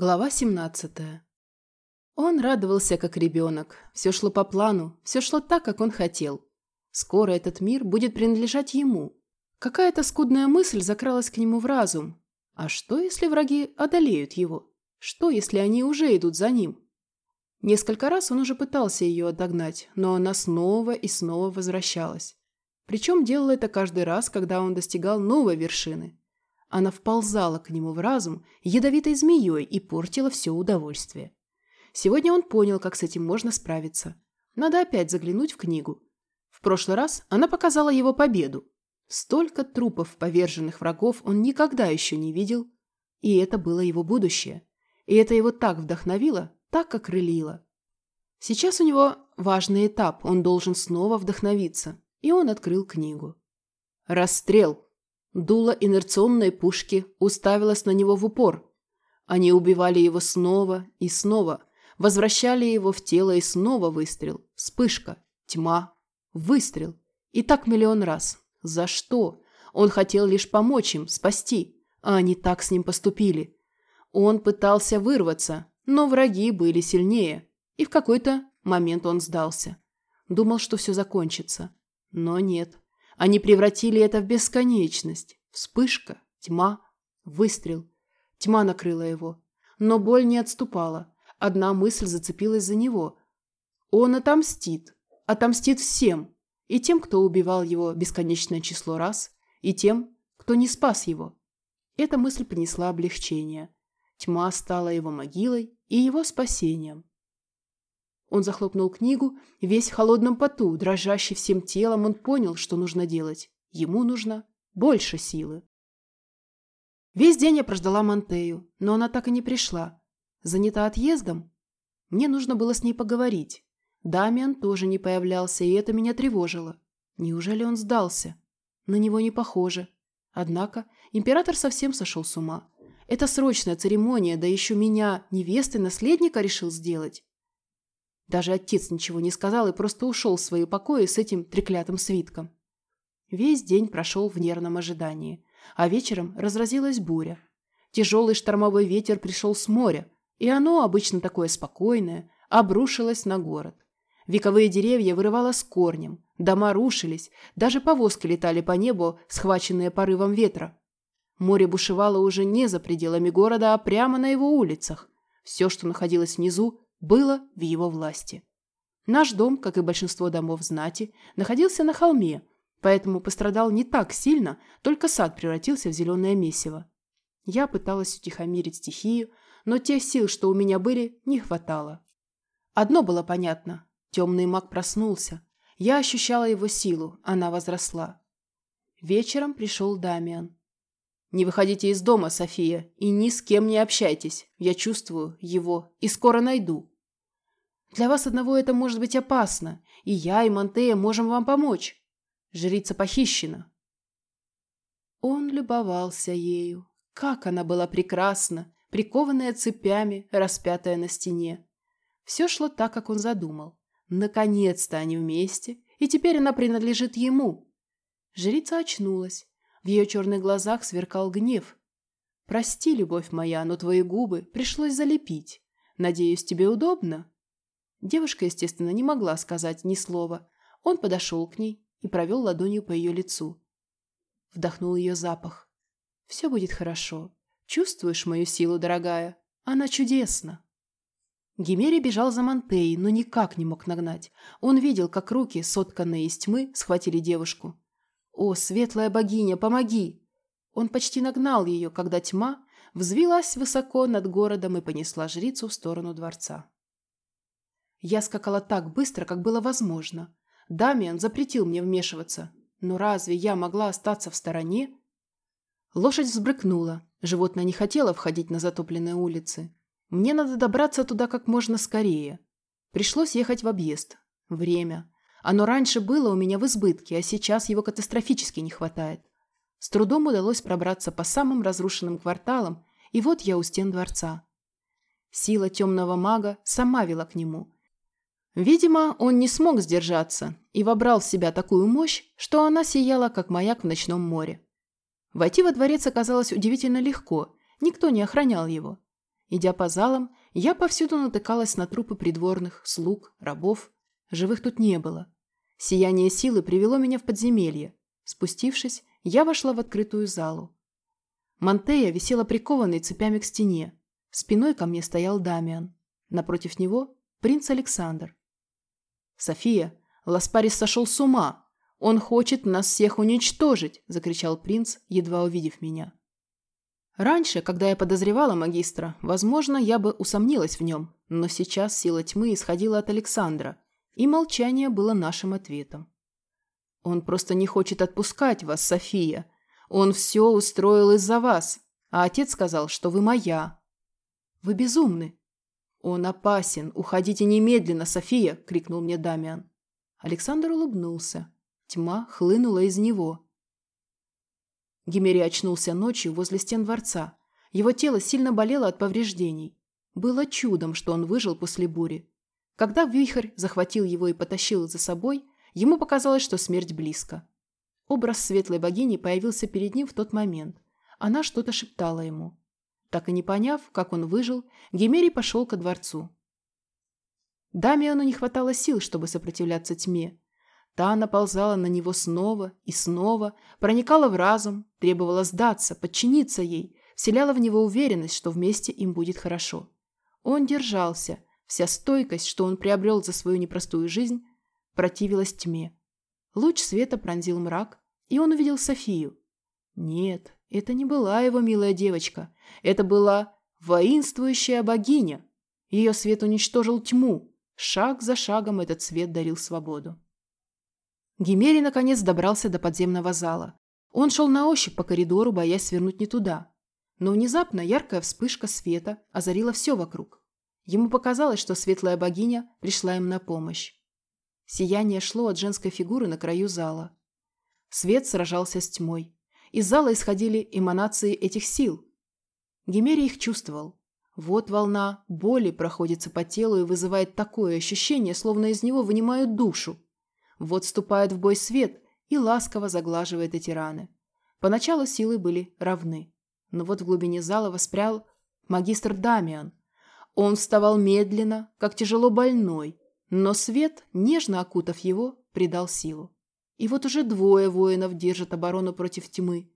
Глава 17. Он радовался, как ребенок. Все шло по плану, все шло так, как он хотел. Скоро этот мир будет принадлежать ему. Какая-то скудная мысль закралась к нему в разум. А что, если враги одолеют его? Что, если они уже идут за ним? Несколько раз он уже пытался ее отогнать, но она снова и снова возвращалась. Причем делал это каждый раз, когда он достигал новой вершины. Она вползала к нему в разум ядовитой змеей и портила все удовольствие. Сегодня он понял, как с этим можно справиться. Надо опять заглянуть в книгу. В прошлый раз она показала его победу. Столько трупов поверженных врагов он никогда еще не видел. И это было его будущее. И это его так вдохновило, так окрылило. Сейчас у него важный этап, он должен снова вдохновиться. И он открыл книгу. «Расстрел», Дуло инерционной пушки уставилось на него в упор. Они убивали его снова и снова, возвращали его в тело и снова выстрел, вспышка, тьма, выстрел. И так миллион раз. За что? Он хотел лишь помочь им, спасти, а они так с ним поступили. Он пытался вырваться, но враги были сильнее, и в какой-то момент он сдался. Думал, что все закончится. Но нет. Они превратили это в бесконечность. Вспышка, тьма, выстрел. Тьма накрыла его. Но боль не отступала. Одна мысль зацепилась за него. Он отомстит. Отомстит всем. И тем, кто убивал его бесконечное число раз, и тем, кто не спас его. Эта мысль принесла облегчение. Тьма стала его могилой и его спасением. Он захлопнул книгу, весь в холодном поту, дрожащий всем телом, он понял, что нужно делать. Ему нужно больше силы. Весь день я прождала Монтею, но она так и не пришла. Занята отъездом? Мне нужно было с ней поговорить. Дамиан тоже не появлялся, и это меня тревожило. Неужели он сдался? На него не похоже. Однако император совсем сошел с ума. Это срочная церемония, да еще меня, невесты наследника, решил сделать. Даже отец ничего не сказал и просто ушел в свои покои с этим треклятым свитком. Весь день прошел в нервном ожидании, а вечером разразилась буря. Тяжелый штормовой ветер пришел с моря, и оно, обычно такое спокойное, обрушилось на город. Вековые деревья вырывало с корнем, дома рушились, даже повозки летали по небу, схваченные порывом ветра. Море бушевало уже не за пределами города, а прямо на его улицах. Все, что находилось внизу, было в его власти. Наш дом, как и большинство домов знати, находился на холме, поэтому пострадал не так сильно, только сад превратился в зеленое месиво. Я пыталась утихомирить стихию, но тех сил, что у меня были, не хватало. Одно было понятно. Темный маг проснулся. Я ощущала его силу, она возросла. Вечером пришел Дамиан. «Не выходите из дома, София, и ни с кем не общайтесь. Я чувствую его и скоро найду». «Для вас одного это может быть опасно, и я, и Монтея можем вам помочь. Жрица похищена». Он любовался ею. Как она была прекрасна, прикованная цепями, распятая на стене. Все шло так, как он задумал. Наконец-то они вместе, и теперь она принадлежит ему. Жрица очнулась. В ее черных глазах сверкал гнев. «Прости, любовь моя, но твои губы пришлось залепить. Надеюсь, тебе удобно?» Девушка, естественно, не могла сказать ни слова. Он подошел к ней и провел ладонью по ее лицу. Вдохнул ее запах. «Все будет хорошо. Чувствуешь мою силу, дорогая? Она чудесна!» Гимери бежал за Монтей, но никак не мог нагнать. Он видел, как руки, сотканные из тьмы, схватили девушку. «О, светлая богиня, помоги!» Он почти нагнал ее, когда тьма взвилась высоко над городом и понесла жрицу в сторону дворца. Я скакала так быстро, как было возможно. Дамиан запретил мне вмешиваться. Но разве я могла остаться в стороне? Лошадь взбрыкнула. Животное не хотело входить на затопленные улицы. Мне надо добраться туда как можно скорее. Пришлось ехать в объезд. Время. Оно раньше было у меня в избытке, а сейчас его катастрофически не хватает. С трудом удалось пробраться по самым разрушенным кварталам, и вот я у стен дворца. Сила темного мага сама вела к нему. Видимо, он не смог сдержаться и вобрал в себя такую мощь, что она сияла, как маяк в ночном море. Войти во дворец оказалось удивительно легко, никто не охранял его. Идя по залам, я повсюду натыкалась на трупы придворных, слуг, рабов. Живых тут не было. Сияние силы привело меня в подземелье. Спустившись, я вошла в открытую залу. Монтея висела прикованной цепями к стене. Спиной ко мне стоял Дамиан. Напротив него – принц Александр. «София, Ласпарис сошел с ума! Он хочет нас всех уничтожить!» – закричал принц, едва увидев меня. Раньше, когда я подозревала магистра, возможно, я бы усомнилась в нем, но сейчас сила тьмы исходила от Александра, и молчание было нашим ответом. «Он просто не хочет отпускать вас, София. Он все устроил из-за вас, а отец сказал, что вы моя». «Вы безумны». «Он опасен. Уходите немедленно, София!» – крикнул мне Дамиан. Александр улыбнулся. Тьма хлынула из него. Гимери очнулся ночью возле стен дворца. Его тело сильно болело от повреждений. Было чудом, что он выжил после бури. Когда вихрь захватил его и потащил за собой, ему показалось, что смерть близко. Образ светлой богини появился перед ним в тот момент. Она что-то шептала ему. Так и не поняв, как он выжил, Гимерий пошел ко дворцу. Дамиану не хватало сил, чтобы сопротивляться тьме, Та наползала на него снова и снова, проникала в разум, требовала сдаться, подчиниться ей, вселяла в него уверенность, что вместе им будет хорошо. Он держался, вся стойкость, что он приобрел за свою непростую жизнь, противилась тьме. Луч света пронзил мрак, и он увидел Софию. Нет, это не была его милая девочка, это была воинствующая богиня. Ее свет уничтожил тьму, шаг за шагом этот свет дарил свободу. Гимери наконец добрался до подземного зала. Он шел на ощупь по коридору, боясь свернуть не туда. Но внезапно яркая вспышка света озарила все вокруг. Ему показалось, что светлая богиня пришла им на помощь. Сияние шло от женской фигуры на краю зала. Свет сражался с тьмой. Из зала исходили эманации этих сил. Гимери их чувствовал. Вот волна боли проходится по телу и вызывает такое ощущение, словно из него вынимают душу. Вот вступает в бой свет и ласково заглаживает эти раны. Поначалу силы были равны. Но вот в глубине зала воспрял магистр Дамиан. Он вставал медленно, как тяжело больной, но свет, нежно окутав его, придал силу. И вот уже двое воинов держат оборону против тьмы.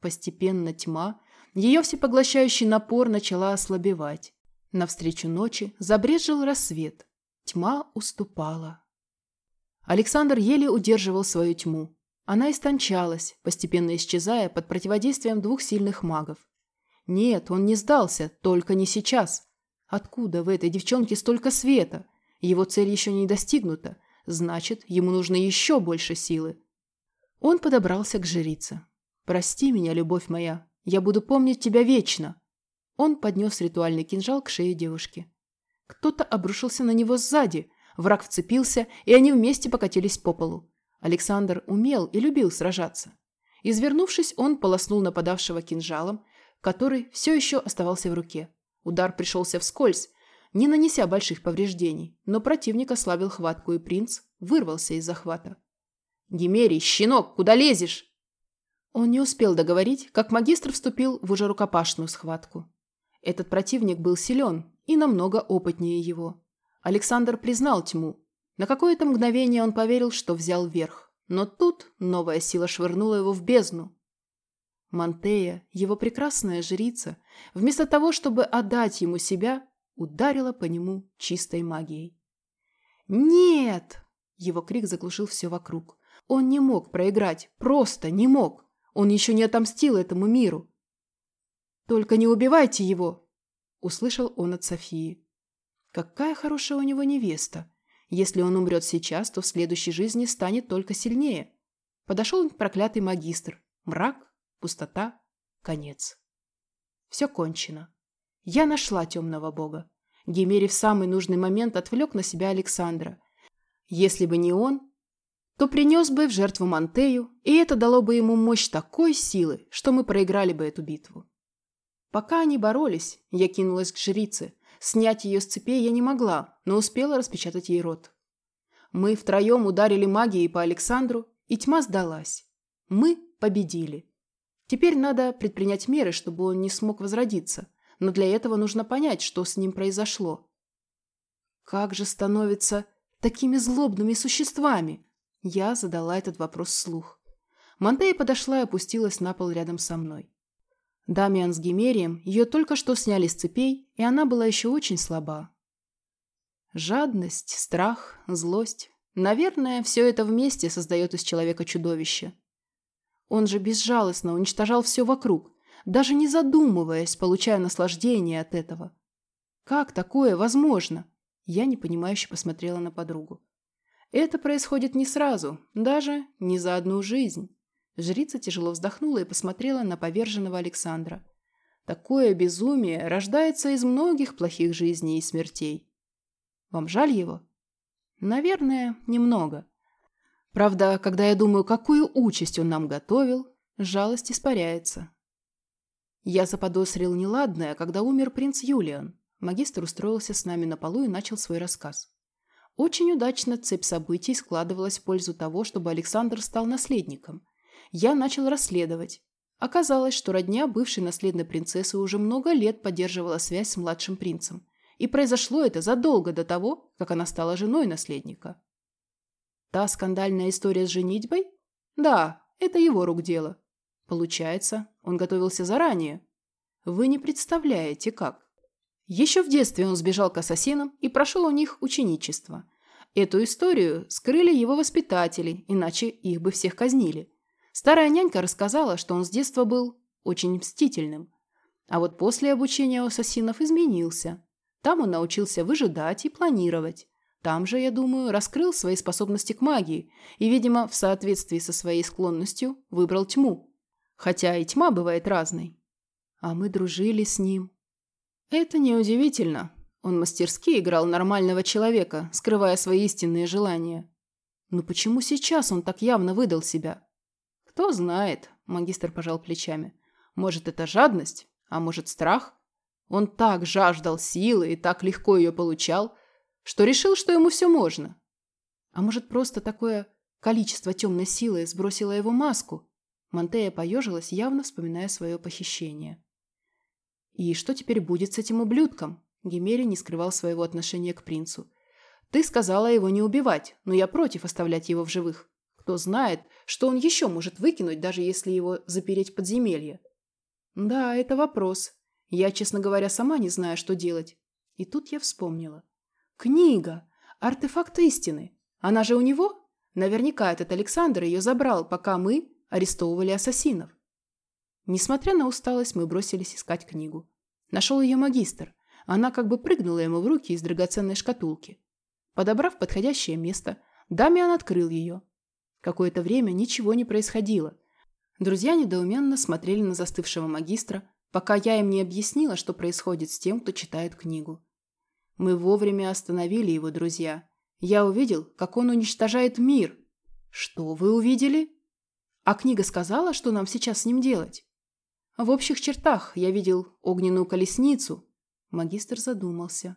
Постепенно тьма, ее всепоглощающий напор начала ослабевать. Навстречу ночи забрежил рассвет. Тьма уступала. Александр еле удерживал свою тьму. Она истончалась, постепенно исчезая под противодействием двух сильных магов. Нет, он не сдался, только не сейчас. Откуда в этой девчонке столько света? Его цель еще не достигнута, значит, ему нужно еще больше силы. Он подобрался к жрице. «Прости меня, любовь моя, я буду помнить тебя вечно». Он поднес ритуальный кинжал к шее девушки. Кто-то обрушился на него сзади – Враг вцепился, и они вместе покатились по полу. Александр умел и любил сражаться. Извернувшись, он полоснул нападавшего кинжалом, который все еще оставался в руке. Удар пришелся вскользь, не нанеся больших повреждений, но противник ослабил хватку, и принц вырвался из захвата. «Гимерий, щенок, куда лезешь?» Он не успел договорить, как магистр вступил в уже рукопашную схватку. Этот противник был силен и намного опытнее его. Александр признал тьму. На какое-то мгновение он поверил, что взял верх. Но тут новая сила швырнула его в бездну. Монтея, его прекрасная жрица, вместо того, чтобы отдать ему себя, ударила по нему чистой магией. «Нет!» – его крик заглушил все вокруг. Он не мог проиграть, просто не мог. Он еще не отомстил этому миру. «Только не убивайте его!» – услышал он от Софии. Какая хорошая у него невеста. Если он умрет сейчас, то в следующей жизни станет только сильнее. Подошел проклятый магистр. Мрак, пустота, конец. Все кончено. Я нашла темного бога. Гемери в самый нужный момент отвлек на себя Александра. Если бы не он, то принес бы в жертву Монтею, и это дало бы ему мощь такой силы, что мы проиграли бы эту битву. Пока они боролись, я кинулась к жрице, Снять ее с цепей я не могла, но успела распечатать ей рот. Мы втроем ударили магией по Александру, и тьма сдалась. Мы победили. Теперь надо предпринять меры, чтобы он не смог возродиться. но для этого нужно понять, что с ним произошло. Как же становятся такими злобными существами? Я задала этот вопрос вслух. Монтея подошла и опустилась на пол рядом со мной. Дамиан с Гимерием ее только что сняли с цепей, и она была еще очень слаба. Жадность, страх, злость. Наверное, все это вместе создает из человека чудовище. Он же безжалостно уничтожал все вокруг, даже не задумываясь, получая наслаждение от этого. Как такое возможно? Я непонимающе посмотрела на подругу. Это происходит не сразу, даже не за одну жизнь. Жрица тяжело вздохнула и посмотрела на поверженного Александра. Такое безумие рождается из многих плохих жизней и смертей. Вам жаль его? Наверное, немного. Правда, когда я думаю, какую участь он нам готовил, жалость испаряется. Я заподозрил неладное, когда умер принц Юлиан. Магистр устроился с нами на полу и начал свой рассказ. Очень удачно цепь событий складывалась в пользу того, чтобы Александр стал наследником – я начал расследовать. Оказалось, что родня бывшей наследной принцессы уже много лет поддерживала связь с младшим принцем. И произошло это задолго до того, как она стала женой наследника. Та скандальная история с женитьбой? Да, это его рук дело. Получается, он готовился заранее. Вы не представляете, как. Еще в детстве он сбежал к ассасинам и прошел у них ученичество. Эту историю скрыли его воспитатели, иначе их бы всех казнили. Старая нянька рассказала, что он с детства был очень мстительным. А вот после обучения у ассасинов изменился. Там он научился выжидать и планировать. Там же, я думаю, раскрыл свои способности к магии и, видимо, в соответствии со своей склонностью выбрал тьму. Хотя и тьма бывает разной. А мы дружили с ним. Это неудивительно. Он мастерски играл нормального человека, скрывая свои истинные желания. Но почему сейчас он так явно выдал себя? «Кто знает», – магистр пожал плечами. «Может, это жадность, а может, страх? Он так жаждал силы и так легко ее получал, что решил, что ему все можно. А может, просто такое количество темной силы сбросило его маску?» Монтея поежилась, явно вспоминая свое похищение. «И что теперь будет с этим ублюдком?» Гемери не скрывал своего отношения к принцу. «Ты сказала его не убивать, но я против оставлять его в живых. Кто знает, что он еще может выкинуть, даже если его запереть в подземелье. Да, это вопрос. Я, честно говоря, сама не знаю, что делать. И тут я вспомнила. Книга. Артефакт истины. Она же у него? Наверняка этот Александр ее забрал, пока мы арестовывали ассасинов. Несмотря на усталость, мы бросились искать книгу. Нашел ее магистр. Она как бы прыгнула ему в руки из драгоценной шкатулки. Подобрав подходящее место, Дамиан открыл ее. Какое-то время ничего не происходило. Друзья недоуменно смотрели на застывшего магистра, пока я им не объяснила, что происходит с тем, кто читает книгу. Мы вовремя остановили его, друзья. Я увидел, как он уничтожает мир. Что вы увидели? А книга сказала, что нам сейчас с ним делать? В общих чертах я видел огненную колесницу. Магистр задумался.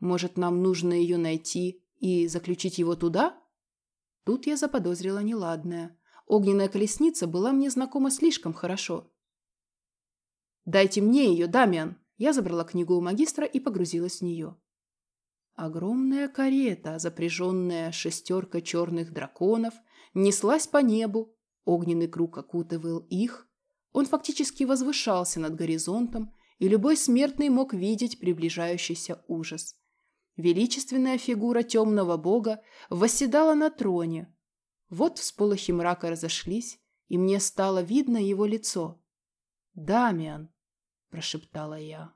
Может, нам нужно ее найти и заключить его туда? Тут я заподозрила неладное. Огненная колесница была мне знакома слишком хорошо. «Дайте мне ее, Дамиан!» Я забрала книгу у магистра и погрузилась в нее. Огромная карета, запряженная шестеркой черных драконов, неслась по небу. Огненный круг окутывал их. Он фактически возвышался над горизонтом, и любой смертный мог видеть приближающийся ужас. Величественная фигура темного бога восседала на троне. Вот всполохи мрака разошлись, и мне стало видно его лицо. «Дамиан!» – прошептала я.